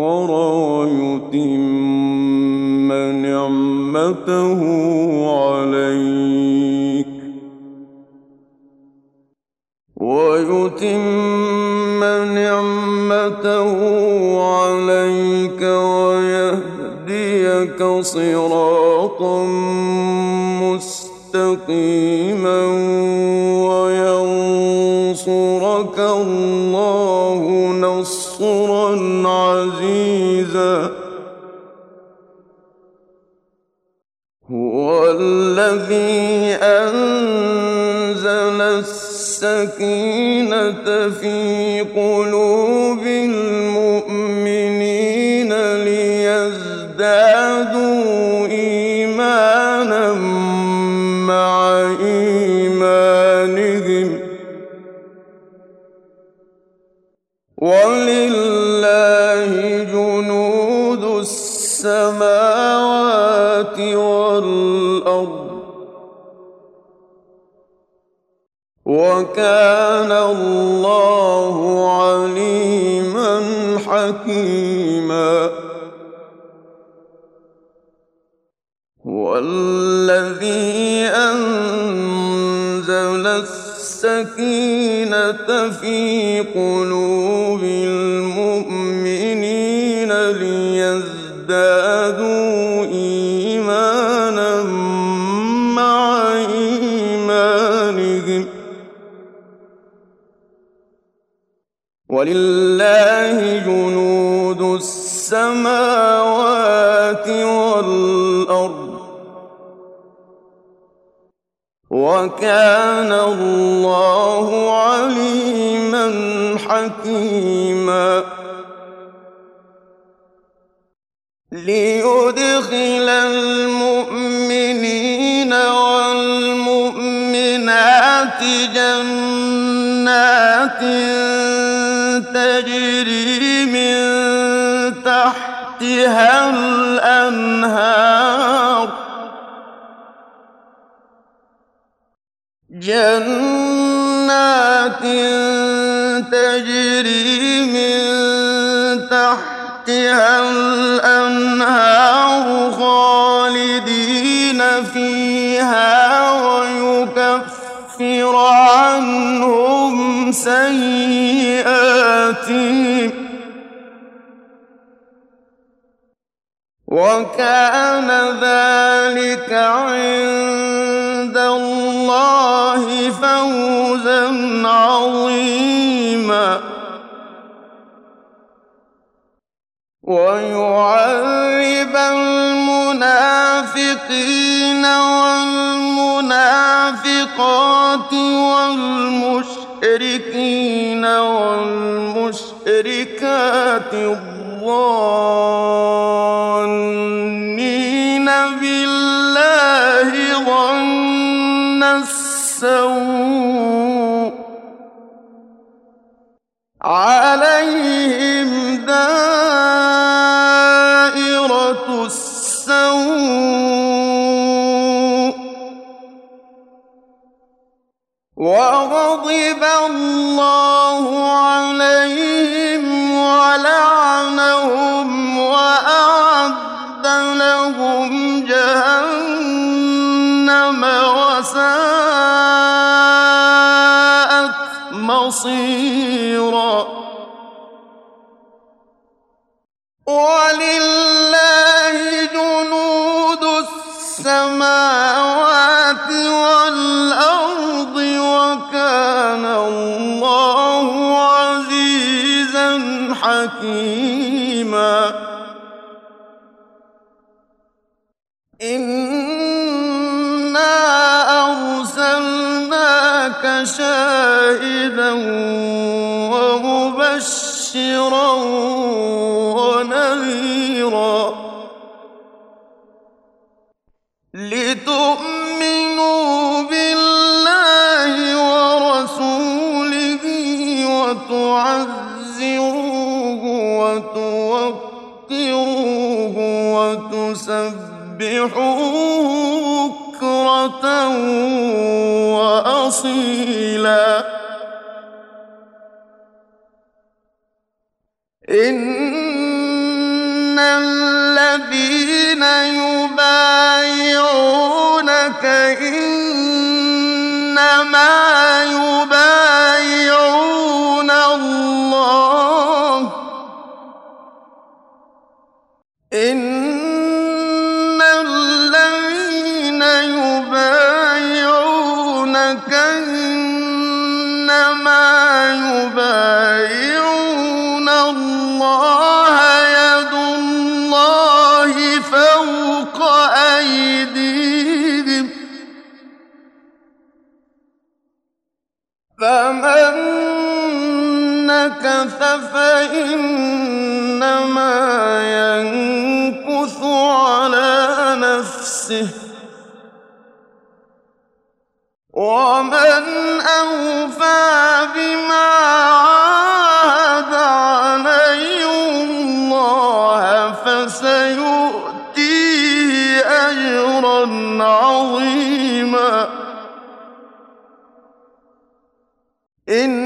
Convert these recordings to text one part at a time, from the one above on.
تاخر ويتم نعمته عليك. ويتم نعمته عليك ويهديك صراطا مستقيما وينصرك الله. السكينه في قلوب المؤمنين ليزدادوا إيمانا مع إيمانهم. ولله جنود السماوات والأرض. وكان الله عليما حكيما. هو الذي أنزل السكينة في قلوب ولله جنود السماوات والأرض وكان الله عليما حكيما ليدخل المؤمنين والمؤمنات جنات تجري من تحتها الأنهار. جنات تجري من تحتها الأنهار خالدين فيها ويكفر عنهم سيئاتهم وكان ذلك عند الله فوزا عظيما. ويعذب المنافقين والمنافقات والمشركين. والمشركات الظانين بالله ظن السوء ولله جنود السماوات والأرض وكان الله عزيزا حكيما وتعزروه وتوقروه وتسبحوه بكرة وأصيلا. إن الذين يبايعونك إنما نكث فإنما ينكث على نفسه. ومن أوفى بما عاهد عليه الله فسيؤتيه أجرا عظيما. إن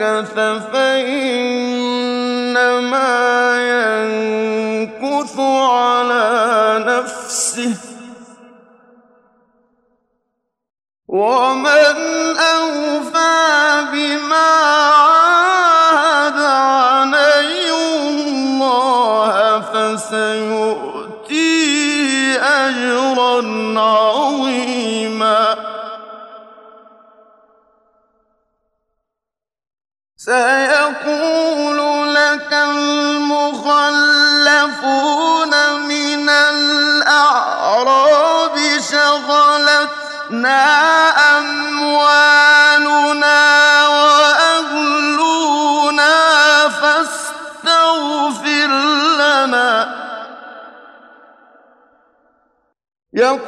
نكث فإنما ينكث على نفسه ومن أوفى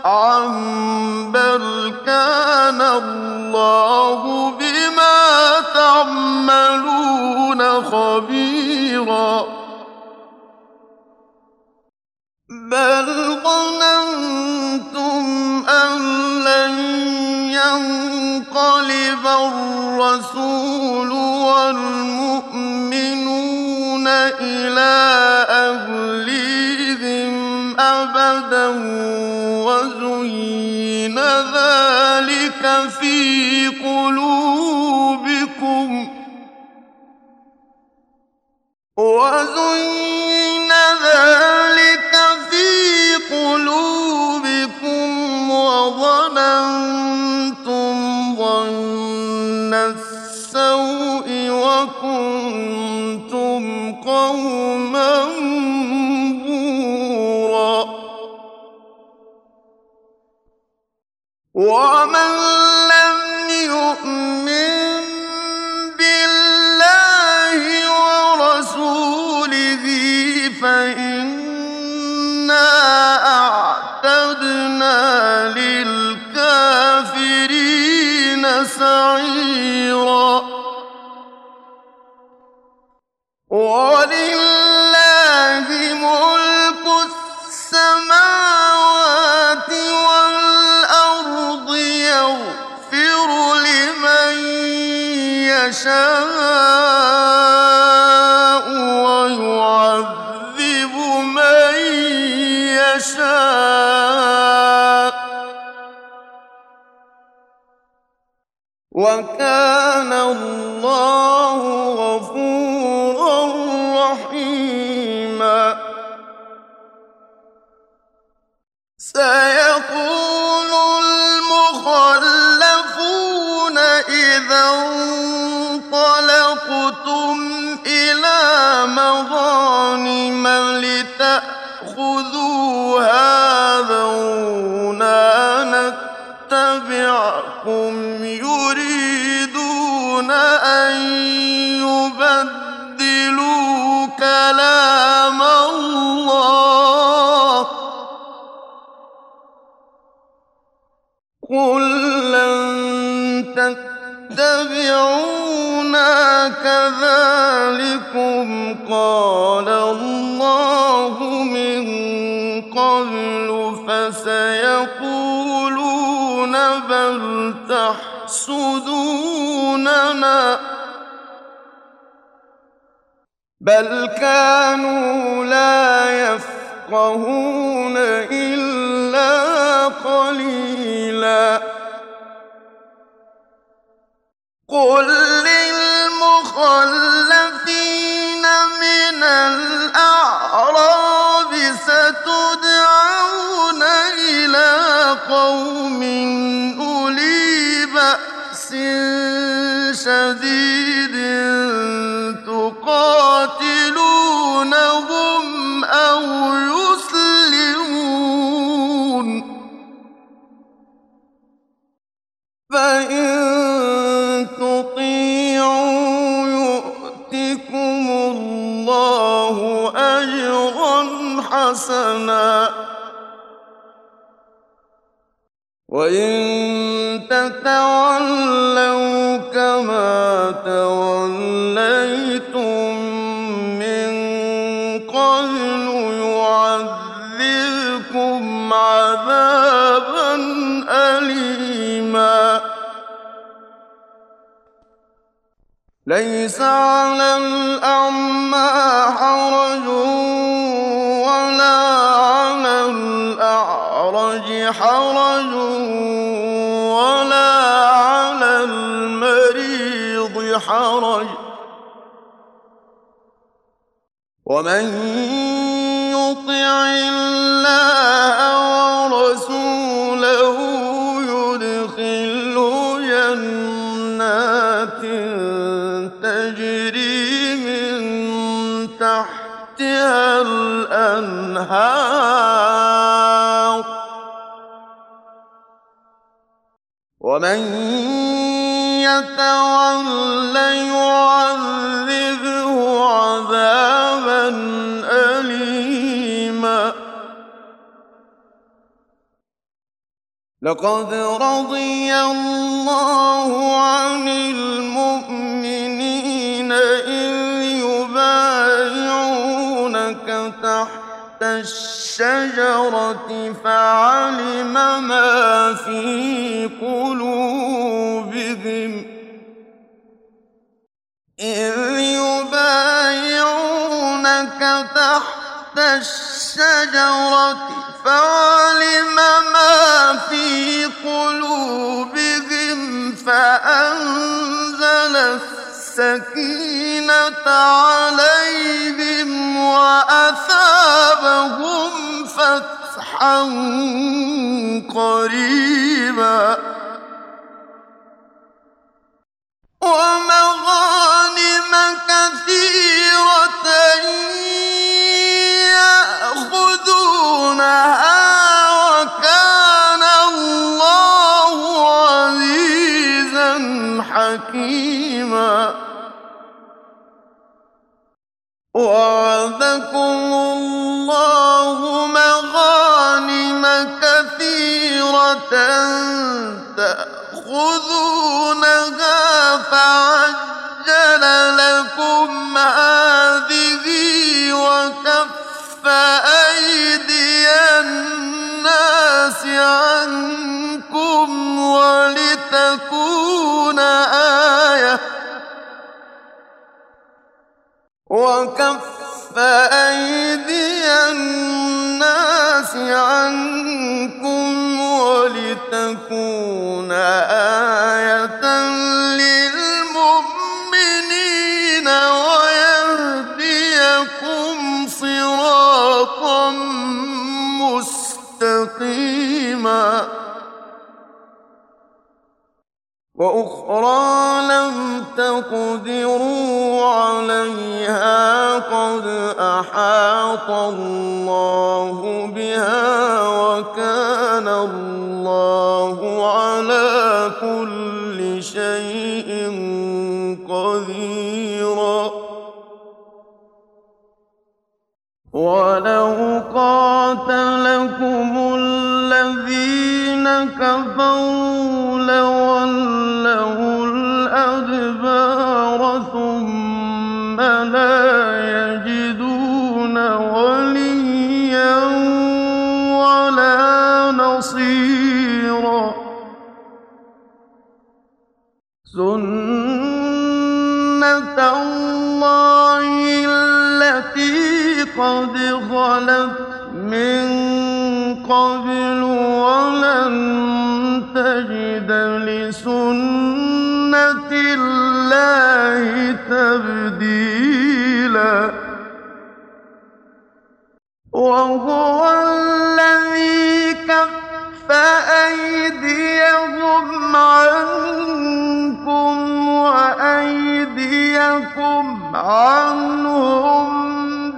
نفعا بل كان الله بما تعملون خبيرا بل ظننتم أن لن ينقلب الرسول والمؤمنون إلى أهليهم أبدا في قلوبكم وظننتم ظن السوء وكنتم قوما ومن لم يؤمن وكان الله غفورا كذلكم قال الله من قبل فسيقولون بل تحسدوننا بل كانوا لا يفقهون إلا قليلا. قل للمخلفين من الأعراب ستدعون إلى قوم أولي بأس شديد. ليس على الأعمى حرج ولا على الأعرج حرج ولا على المريض حرج. ومن يطع الله الأنهار. ومن يتول يعذبه عذابا أليما. لقد رضي الله عن المؤمنين الشجرة فعلم ما في قلوبهم إذ يبايعونك تحت الشجرة فعلم ما في قلوبهم فأنزل السكينة عليهم وأثابهم فتحا قريبا. عنكم ولتكون آية وأخرى لم تقدروا عليها قد أحاط الله بها وكان الله على كل شيء قديرا. ولو قاتلكم الذين كفروا سنة الله التي قد خلت من قبل ولن تجد لسنة الله تبديلا وهو الذي كف أيديهم عنكم وأيديكم عنهم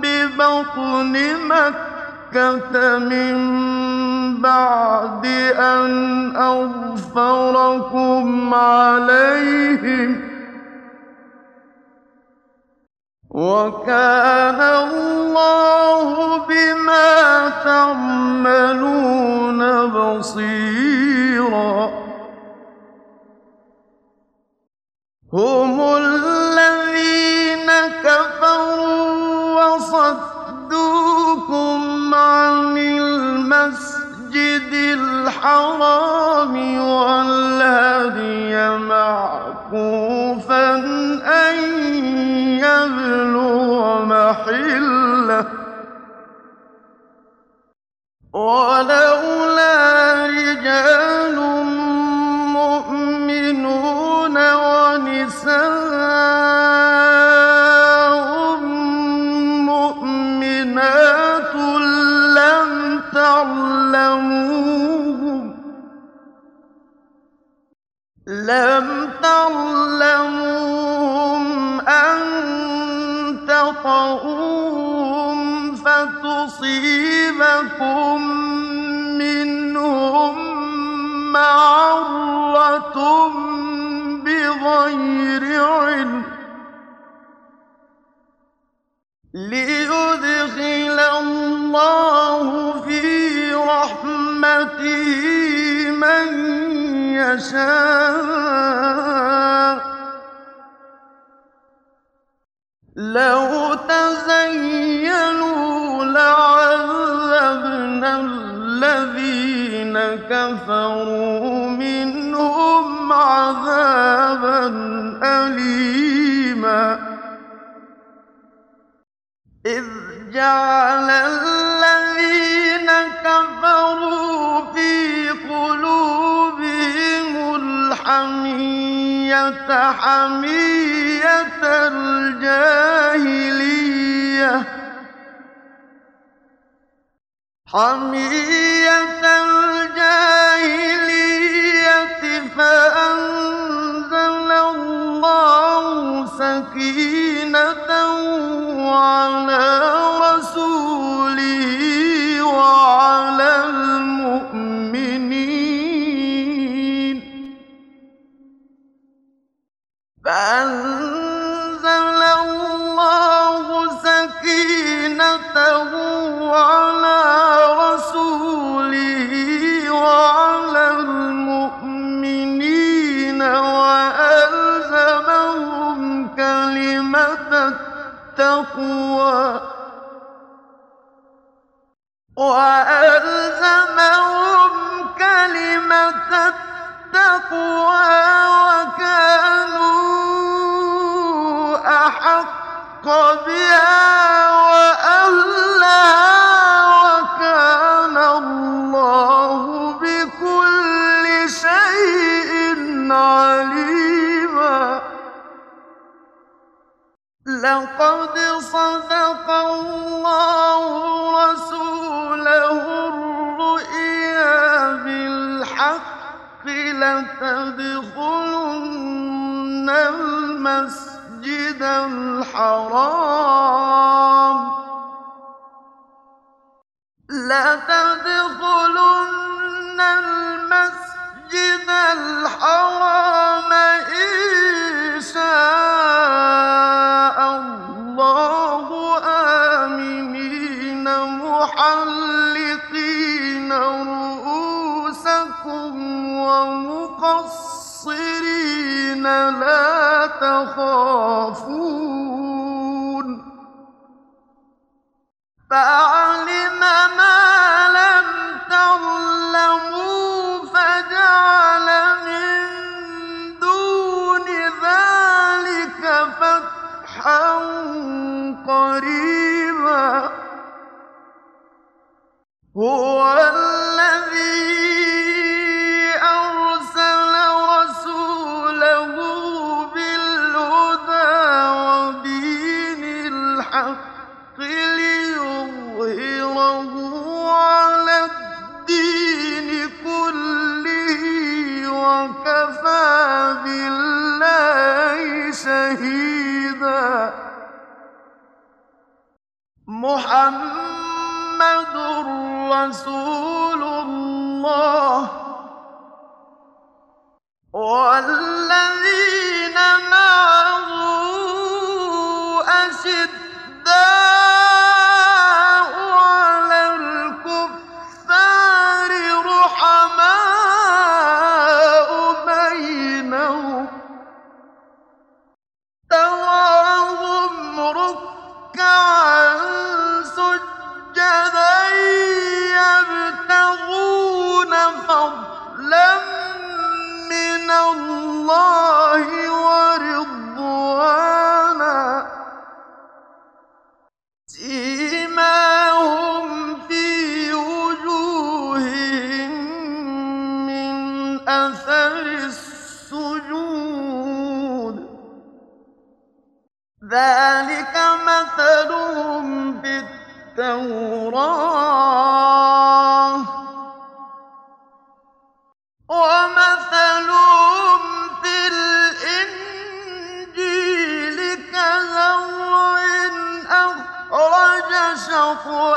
ببطن مكة من بعد أن أظفركم عليهم وكان الله بما تعملون بصيرا هم الحرام والهدي معكوفا أن يبلغ محله. ولولا رجال مؤمنون ونساء يشاء. لو تزينوا لعذبنا الذين كفروا منهم عذابا أليما. إذ جعل الحمية حمية الجاهلية. حمية الجاهلية فأنزل الله سكينته على بها الحرام لتدخلن المسجد الحرام. شطأه